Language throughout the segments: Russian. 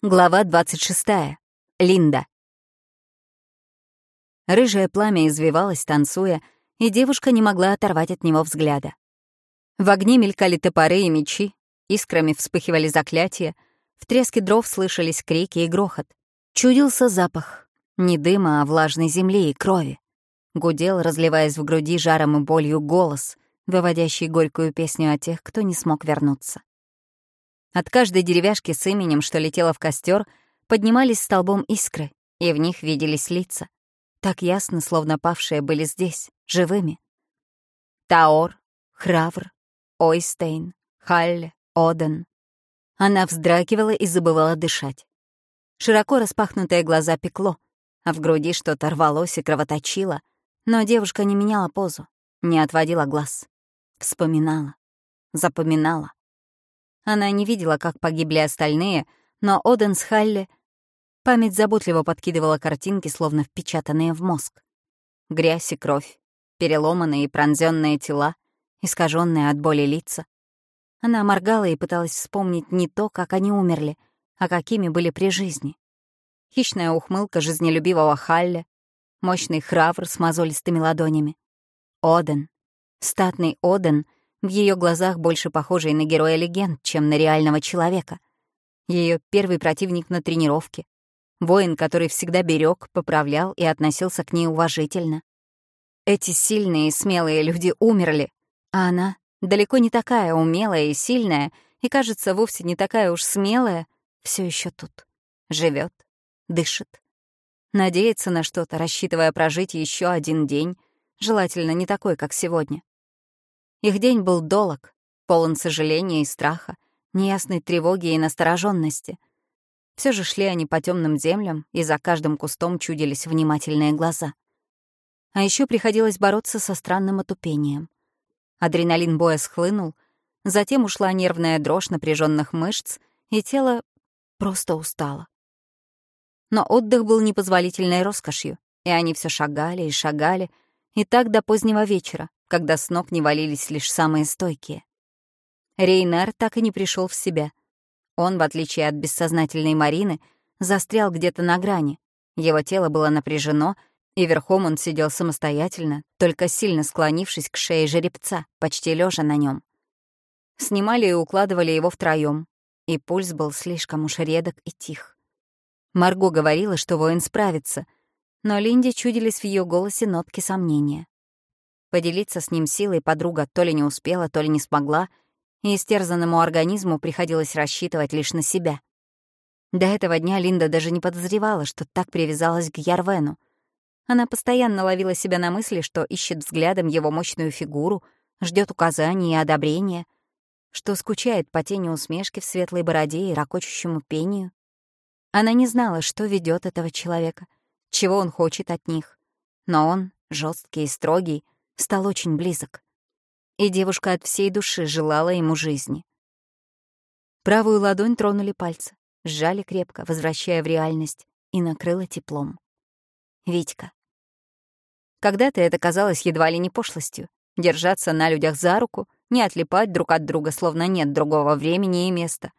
Глава 26. Линда. Рыжее пламя извивалось, танцуя, и девушка не могла оторвать от него взгляда. В огне мелькали топоры и мечи, искрами вспыхивали заклятия, в треске дров слышались крики и грохот. Чудился запах. Не дыма, а влажной земли и крови. Гудел, разливаясь в груди жаром и болью, голос, выводящий горькую песню о тех, кто не смог вернуться. От каждой деревяшки с именем, что летела в костер, поднимались столбом искры, и в них виделись лица. Так ясно, словно павшие были здесь, живыми. Таор, Хравр, Ойстейн, Халле, Оден. Она вздрагивала и забывала дышать. Широко распахнутые глаза пекло, а в груди что-то рвалось и кровоточило, но девушка не меняла позу, не отводила глаз. Вспоминала, запоминала. Она не видела, как погибли остальные, но Оден с Халли... Память заботливо подкидывала картинки, словно впечатанные в мозг. Грязь и кровь, переломанные и пронзенные тела, искаженные от боли лица. Она моргала и пыталась вспомнить не то, как они умерли, а какими были при жизни. Хищная ухмылка жизнелюбивого Халля, мощный хравр с мозолистыми ладонями. Оден, статный Оден — в ее глазах больше похожей на героя легенд, чем на реального человека. Ее первый противник на тренировке. Воин, который всегда берег, поправлял и относился к ней уважительно. Эти сильные и смелые люди умерли, а она далеко не такая умелая и сильная, и, кажется, вовсе не такая уж смелая, все еще тут. живет, дышит. Надеется на что-то, рассчитывая прожить еще один день, желательно не такой, как сегодня. Их день был долог, полон сожаления и страха, неясной тревоги и настороженности. Все же шли они по темным землям, и за каждым кустом чудились внимательные глаза. А еще приходилось бороться со странным отупением. Адреналин боя схлынул, затем ушла нервная дрожь напряженных мышц, и тело просто устало. Но отдых был непозволительной роскошью, и они все шагали и шагали, и так до позднего вечера, когда с ног не валились лишь самые стойкие. Рейнар так и не пришел в себя. Он, в отличие от бессознательной Марины, застрял где-то на грани. Его тело было напряжено, и верхом он сидел самостоятельно, только сильно склонившись к шее жеребца, почти лежа на нем. Снимали и укладывали его втроем, и пульс был слишком уж редок и тих. Марго говорила, что воин справится, но Линде чудились в ее голосе нотки сомнения. Поделиться с ним силой подруга то ли не успела, то ли не смогла, и истерзанному организму приходилось рассчитывать лишь на себя. До этого дня Линда даже не подозревала, что так привязалась к Ярвену. Она постоянно ловила себя на мысли, что ищет взглядом его мощную фигуру, ждет указаний и одобрения, что скучает по тени усмешки в светлой бороде и ракочущему пению. Она не знала, что ведет этого человека, чего он хочет от них. Но он, жесткий и строгий, стал очень близок. И девушка от всей души желала ему жизни. Правую ладонь тронули пальцы, сжали крепко, возвращая в реальность, и накрыло теплом. Витька. Когда-то это казалось едва ли не пошлостью — держаться на людях за руку, не отлипать друг от друга, словно нет другого времени и места.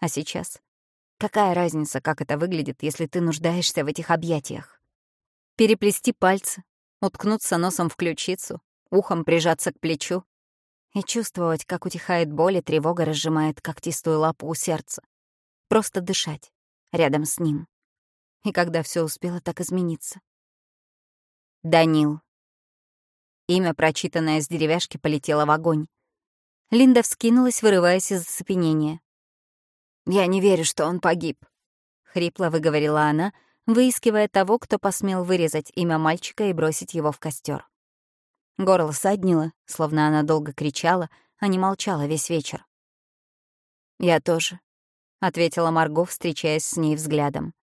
А сейчас? Какая разница, как это выглядит, если ты нуждаешься в этих объятиях? Переплести пальцы, уткнуться носом в ключицу, ухом прижаться к плечу и чувствовать, как утихает боль и тревога разжимает когтистую лапу у сердца. Просто дышать рядом с ним. И когда все успело так измениться. Данил. Имя, прочитанное с деревяшки, полетело в огонь. Линда вскинулась, вырываясь из оцепенения. «Я не верю, что он погиб», — хрипло выговорила она, — выискивая того, кто посмел вырезать имя мальчика и бросить его в костер. Горло саднило, словно она долго кричала, а не молчала весь вечер. «Я тоже», — ответила Марго, встречаясь с ней взглядом.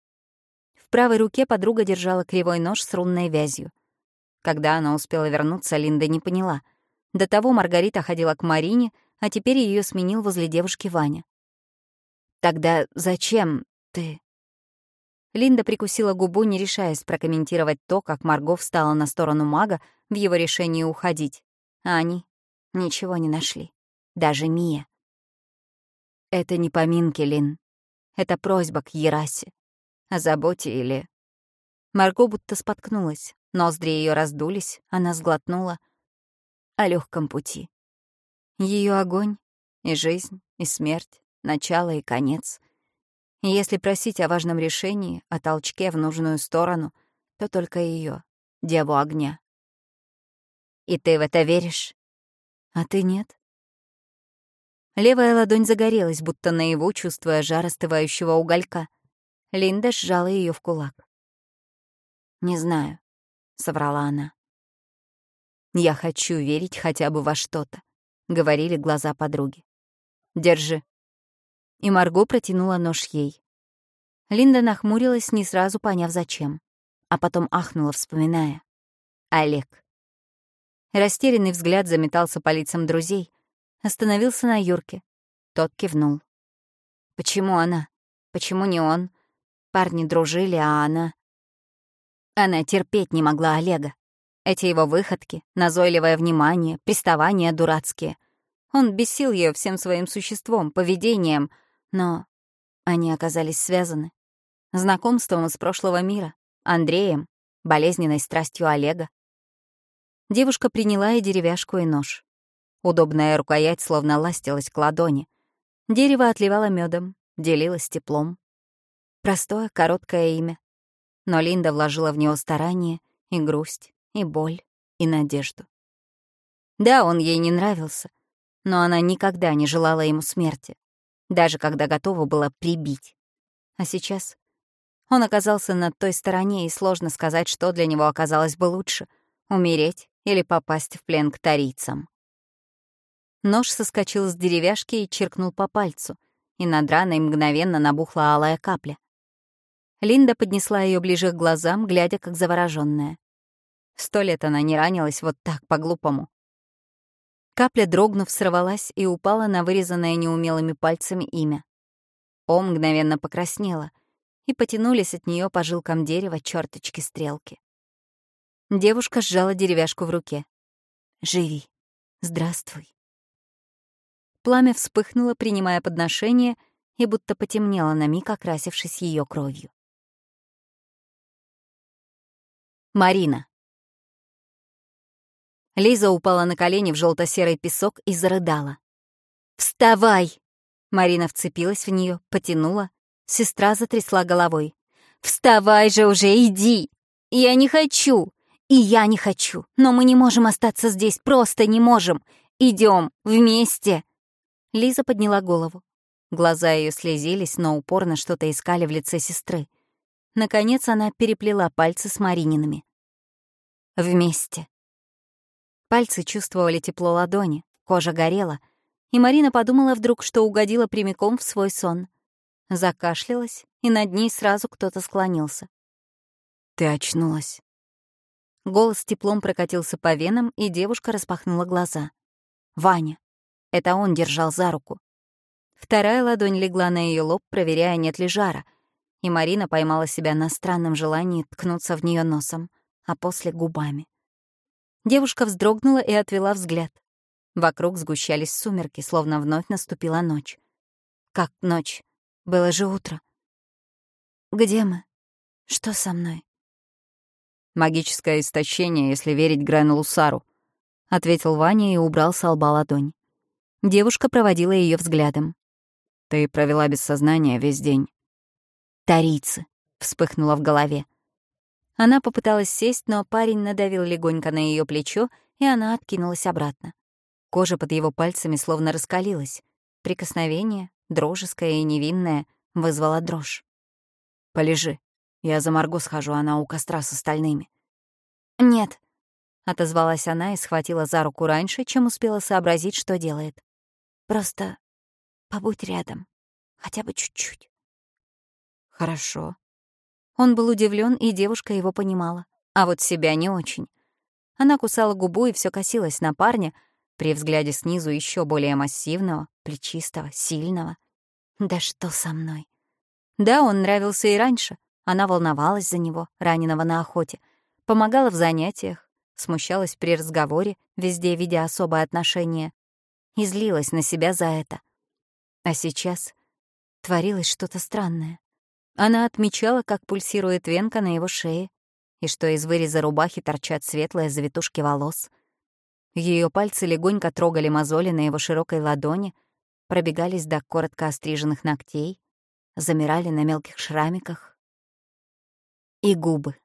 В правой руке подруга держала кривой нож с рунной вязью. Когда она успела вернуться, Линда не поняла. До того Маргарита ходила к Марине, а теперь ее сменил возле девушки Ваня. «Тогда зачем ты?» Линда прикусила губу, не решаясь прокомментировать то, как Марго встала на сторону мага в его решении уходить. А они ничего не нашли. Даже Мия. «Это не поминки, Лин. Это просьба к Ерасе. О заботе или... Марго будто споткнулась. Ноздри ее раздулись, она сглотнула. О легком пути. Ее огонь и жизнь, и смерть, начало и конец. И если просить о важном решении, о толчке в нужную сторону, то только ее, деву огня. И ты в это веришь? А ты нет? Левая ладонь загорелась, будто наяву, чувствуя жар остывающего уголька. Линда сжала ее в кулак. «Не знаю», — соврала она. «Я хочу верить хотя бы во что-то», — говорили глаза подруги. «Держи». И Марго протянула нож ей. Линда нахмурилась, не сразу поняв, зачем, а потом ахнула, вспоминая. «Олег». Растерянный взгляд заметался по лицам друзей, остановился на Юрке. Тот кивнул. «Почему она? Почему не он? Парни дружили, а она...» Она терпеть не могла Олега. Эти его выходки, назойливое внимание, приставания дурацкие. Он бесил ее всем своим существом, поведением, но они оказались связаны. Знакомством из прошлого мира, Андреем, болезненной страстью Олега. Девушка приняла и деревяшку, и нож. Удобная рукоять словно ластилась к ладони. Дерево отливало медом, делилось теплом. Простое, короткое имя, но Линда вложила в него старание и грусть, и боль, и надежду. Да, он ей не нравился, но она никогда не желала ему смерти, даже когда готова была прибить. А сейчас он оказался на той стороне, и сложно сказать, что для него оказалось бы лучше — умереть или попасть в плен к тарийцам. Нож соскочил с деревяшки и чиркнул по пальцу, и над раной мгновенно набухла алая капля. Линда поднесла ее ближе к глазам, глядя как завороженная. Сто лет она не ранилась вот так, по-глупому. Капля, дрогнув, сорвалась и упала на вырезанное неумелыми пальцами имя. О мгновенно покраснела, и потянулись от нее по жилкам дерева черточки-стрелки. Девушка сжала деревяшку в руке. «Живи. Здравствуй». Пламя вспыхнуло, принимая подношение, и будто потемнело на миг, окрасившись ее кровью. Марина. Лиза упала на колени в желто-серый песок и зарыдала. «Вставай!» Марина вцепилась в нее, потянула. Сестра затрясла головой. «Вставай же уже, иди! Я не хочу! И я не хочу! Но мы не можем остаться здесь, просто не можем! Идем вместе!» Лиза подняла голову. Глаза ее слезились, но упорно что-то искали в лице сестры. Наконец она переплела пальцы с Мариниными. Вместе. Пальцы чувствовали тепло ладони, кожа горела, и Марина подумала вдруг, что угодила прямиком в свой сон. Закашлялась, и над ней сразу кто-то склонился. «Ты очнулась». Голос теплом прокатился по венам, и девушка распахнула глаза. «Ваня». Это он держал за руку. Вторая ладонь легла на ее лоб, проверяя, нет ли жара, и Марина поймала себя на странном желании ткнуться в нее носом а после — губами. Девушка вздрогнула и отвела взгляд. Вокруг сгущались сумерки, словно вновь наступила ночь. Как ночь? Было же утро. Где мы? Что со мной? «Магическое истощение, если верить Грену Сару», — ответил Ваня и убрал с лба ладонь. Девушка проводила ее взглядом. «Ты провела без сознания весь день». «Тарицы», — вспыхнула в голове. Она попыталась сесть, но парень надавил легонько на ее плечо, и она откинулась обратно. Кожа под его пальцами словно раскалилась. Прикосновение, дрожеское и невинное, вызвало дрожь. «Полежи. Я за Марго схожу, она у костра с остальными». «Нет», — отозвалась она и схватила за руку раньше, чем успела сообразить, что делает. «Просто побудь рядом, хотя бы чуть-чуть». «Хорошо», он был удивлен, и девушка его понимала. А вот себя не очень. Она кусала губу и все косилась на парня, при взгляде снизу еще более массивного, плечистого, сильного. Да что со мной? Да, он нравился и раньше. Она волновалась за него, раненого на охоте, помогала в занятиях, смущалась при разговоре, везде видя особое отношение, и злилась на себя за это. А сейчас творилось что-то странное. Она отмечала, как пульсирует венка на его шее, и что из выреза рубахи торчат светлые завитушки волос. Ее пальцы легонько трогали мозоли на его широкой ладони, пробегались до коротко остриженных ногтей, замирали на мелких шрамиках. И губы.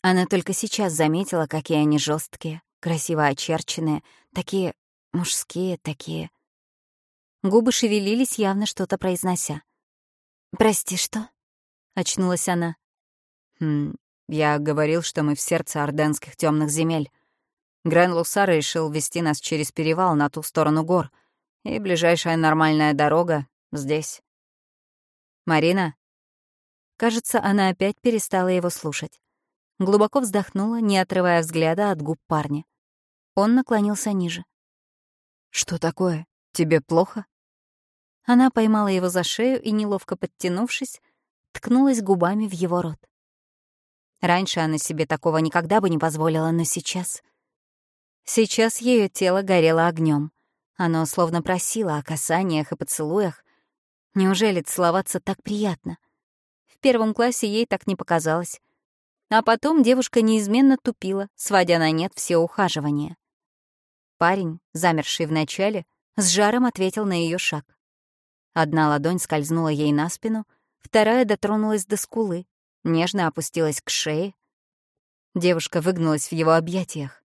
Она только сейчас заметила, какие они жесткие, красиво очерченные, такие мужские, такие... Губы шевелились, явно что-то произнося. «Прости, что?» — очнулась она. «Хм, я говорил, что мы в сердце орденских темных земель. Грен Лусар решил вести нас через перевал на ту сторону гор, и ближайшая нормальная дорога здесь. Марина?» Кажется, она опять перестала его слушать. Глубоко вздохнула, не отрывая взгляда от губ парня. Он наклонился ниже. «Что такое? Тебе плохо?» Она поймала его за шею и, неловко подтянувшись, ткнулась губами в его рот. Раньше она себе такого никогда бы не позволила, но сейчас... Сейчас ее тело горело огнем. Оно словно просило о касаниях и поцелуях. Неужели целоваться так приятно? В первом классе ей так не показалось. А потом девушка неизменно тупила, сводя на нет все ухаживания. Парень, замерший вначале, с жаром ответил на ее шаг. Одна ладонь скользнула ей на спину, вторая дотронулась до скулы, нежно опустилась к шее. Девушка выгнулась в его объятиях.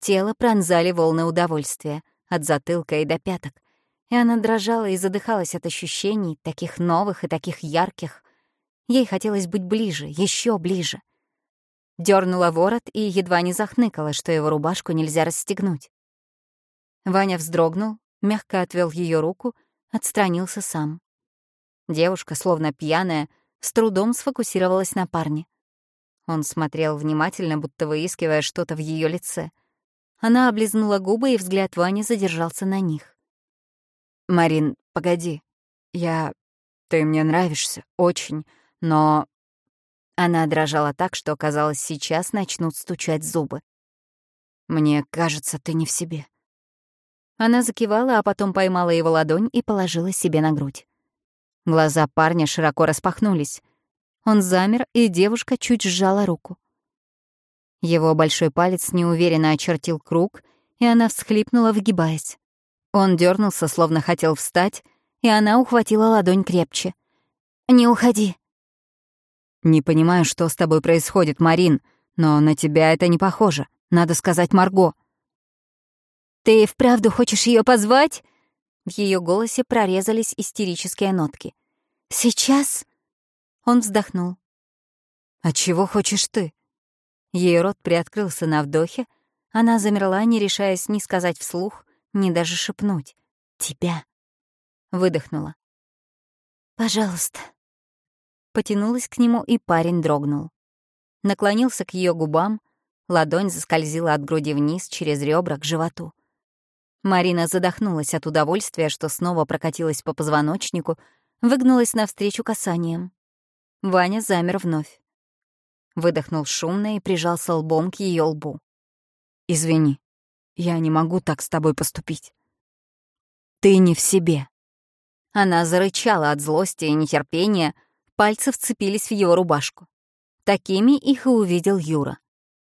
Тело пронзали волны удовольствия, от затылка и до пяток, и она дрожала и задыхалась от ощущений, таких новых и таких ярких. Ей хотелось быть ближе, еще ближе. Дёрнула ворот и едва не захныкала, что его рубашку нельзя расстегнуть. Ваня вздрогнул, мягко отвел ее руку, отстранился сам. Девушка, словно пьяная, с трудом сфокусировалась на парне. Он смотрел внимательно, будто выискивая что-то в ее лице. Она облизнула губы, и взгляд Вани задержался на них. «Марин, погоди. Я... Ты мне нравишься, очень, но...» Она дрожала так, что, казалось, сейчас начнут стучать зубы. «Мне кажется, ты не в себе». Она закивала, а потом поймала его ладонь и положила себе на грудь. Глаза парня широко распахнулись. Он замер, и девушка чуть сжала руку. Его большой палец неуверенно очертил круг, и она всхлипнула, выгибаясь. Он дернулся, словно хотел встать, и она ухватила ладонь крепче. «Не уходи!» «Не понимаю, что с тобой происходит, Марин, но на тебя это не похоже. Надо сказать Марго». «Ты вправду хочешь ее позвать?» В ее голосе прорезались истерические нотки. «Сейчас?» Он вздохнул. «А чего хочешь ты?» Ее рот приоткрылся на вдохе, она замерла, не решаясь ни сказать вслух, ни даже шепнуть. «Тебя». Выдохнула. «Пожалуйста». Потянулась к нему, и парень дрогнул. Наклонился к ее губам, ладонь заскользила от груди вниз через ребра к животу. Марина задохнулась от удовольствия, что снова прокатилась по позвоночнику, выгнулась навстречу касанием. Ваня замер вновь. Выдохнул шумно и прижался лбом к ее лбу. «Извини, я не могу так с тобой поступить. Ты не в себе». Она зарычала от злости и нетерпения, пальцы вцепились в его рубашку. Такими их и увидел Юра.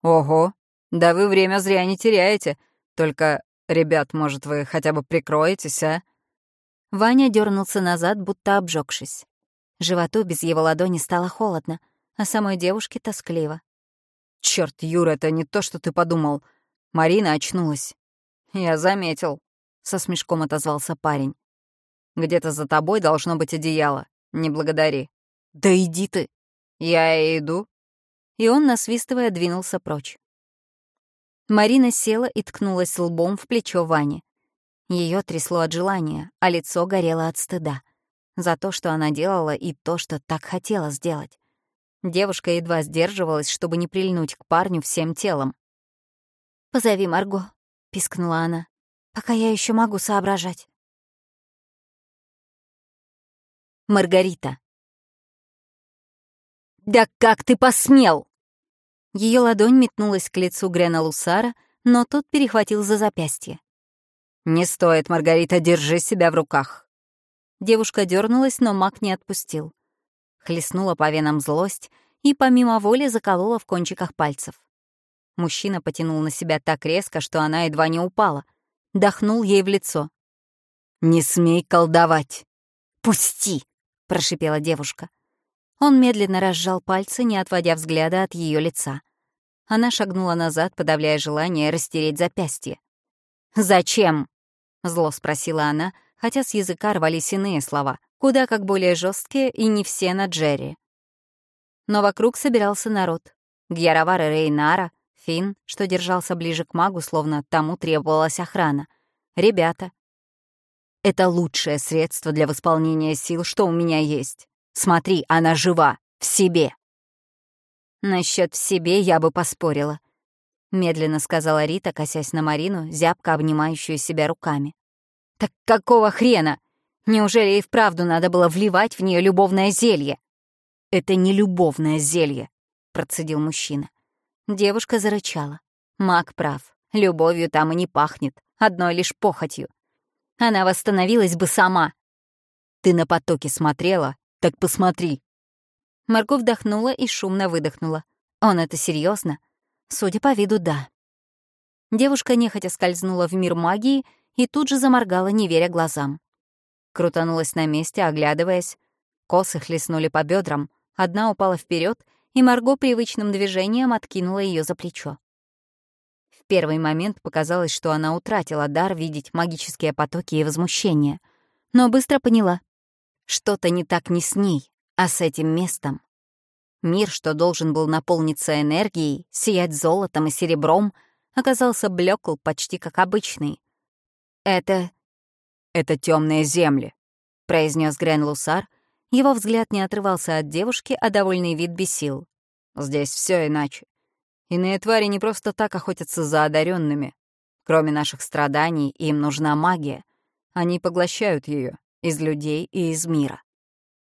«Ого, да вы время зря не теряете. Только «Ребят, может, вы хотя бы прикроетесь, а?» Ваня дернулся назад, будто обжегшись. Животу без его ладони стало холодно, а самой девушке тоскливо. Черт, Юра, это не то, что ты подумал. Марина очнулась. Я заметил, со смешком отозвался парень. Где-то за тобой должно быть одеяло. Не благодари. Да иди ты. Я иду. И он, насвистывая, двинулся прочь. Марина села и ткнулась лбом в плечо Вани. Ее трясло от желания, а лицо горело от стыда. За то, что она делала, и то, что так хотела сделать. Девушка едва сдерживалась, чтобы не прильнуть к парню всем телом. «Позови Марго», — пискнула она, — «пока я еще могу соображать». Маргарита. «Да как ты посмел!» Ее ладонь метнулась к лицу Грена Лусара, но тот перехватил за запястье. «Не стоит, Маргарита, держи себя в руках». Девушка дернулась, но маг не отпустил. Хлестнула по венам злость и помимо воли заколола в кончиках пальцев. Мужчина потянул на себя так резко, что она едва не упала. Дохнул ей в лицо. «Не смей колдовать!» «Пусти!» — прошипела девушка. Он медленно разжал пальцы, не отводя взгляда от ее лица. Она шагнула назад, подавляя желание растереть запястье. «Зачем?» — зло спросила она, хотя с языка рвались иные слова, куда как более жесткие и не все на Джерри. Но вокруг собирался народ. Гьяровар и Рейнара, Финн, что держался ближе к магу, словно тому требовалась охрана. Ребята. Это лучшее средство для восполнения сил, что у меня есть. Смотри, она жива, в себе. Насчет в себе я бы поспорила. Медленно сказала Рита, косясь на Марину, зябко обнимающую себя руками. «Так какого хрена? Неужели и вправду надо было вливать в нее любовное зелье?» «Это не любовное зелье», — процедил мужчина. Девушка зарычала. Маг прав. Любовью там и не пахнет, одной лишь похотью. Она восстановилась бы сама. «Ты на потоки смотрела? Так посмотри». Марго вдохнула и шумно выдохнула. Он это серьезно? Судя по виду, да. Девушка нехотя скользнула в мир магии и тут же заморгала, не веря глазам. Крутанулась на месте, оглядываясь. Косы хлестнули по бедрам, одна упала вперед, и Марго привычным движением откинула ее за плечо. В первый момент показалось, что она утратила дар видеть магические потоки и возмущения, но быстро поняла. Что-то не так не с ней, а с этим местом. Мир, что должен был наполниться энергией, сиять золотом и серебром, оказался блекл почти как обычный, «Это... это темные земли», — произнес Грен Лусар. Его взгляд не отрывался от девушки, а довольный вид бесил. «Здесь все иначе. Иные твари не просто так охотятся за одаренными. Кроме наших страданий, им нужна магия. Они поглощают ее из людей и из мира».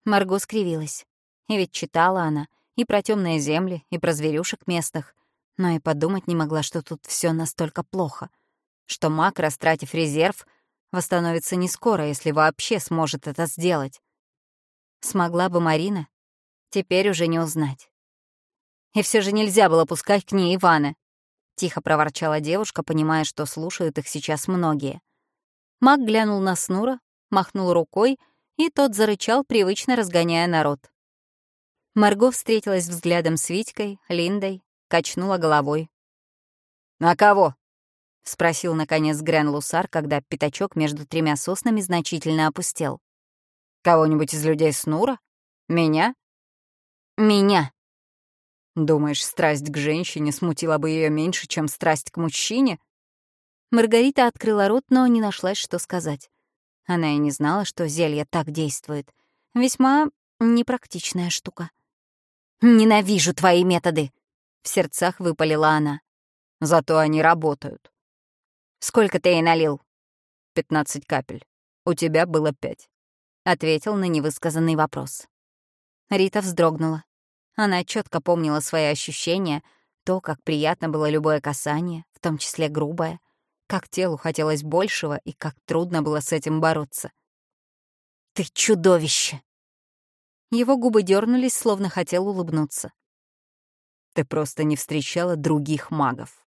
Марго скривилась. И ведь читала она и про темные земли, и про зверюшек местных, но и подумать не могла, что тут все настолько плохо — что маг, растратив резерв, восстановится не скоро, если вообще сможет это сделать. Смогла бы Марина? Теперь уже не узнать. И все же нельзя было пускать к ней Ивана. Тихо проворчала девушка, понимая, что слушают их сейчас многие. Маг глянул на Снура, махнул рукой, и тот зарычал, привычно разгоняя народ. Марго встретилась взглядом с Витькой, Линдой, качнула головой. «На кого?» — спросил, наконец, Грен Лусар, когда пятачок между тремя соснами значительно опустел. «Кого-нибудь из людей Снура? Меня?» «Меня». «Думаешь, страсть к женщине смутила бы ее меньше, чем страсть к мужчине?» Маргарита открыла рот, но не нашлась, что сказать. Она и не знала, что зелье так действует. Весьма непрактичная штука. «Ненавижу твои методы!» — в сердцах выпалила она. «Зато они работают», «Сколько ты ей налил?» «Пятнадцать капель. У тебя было пять», — ответил на невысказанный вопрос. Рита вздрогнула. Она четко помнила свои ощущения, то, как приятно было любое касание, в том числе грубое, как телу хотелось большего и как трудно было с этим бороться. «Ты чудовище!» Его губы дернулись, словно хотел улыбнуться. «Ты просто не встречала других магов»,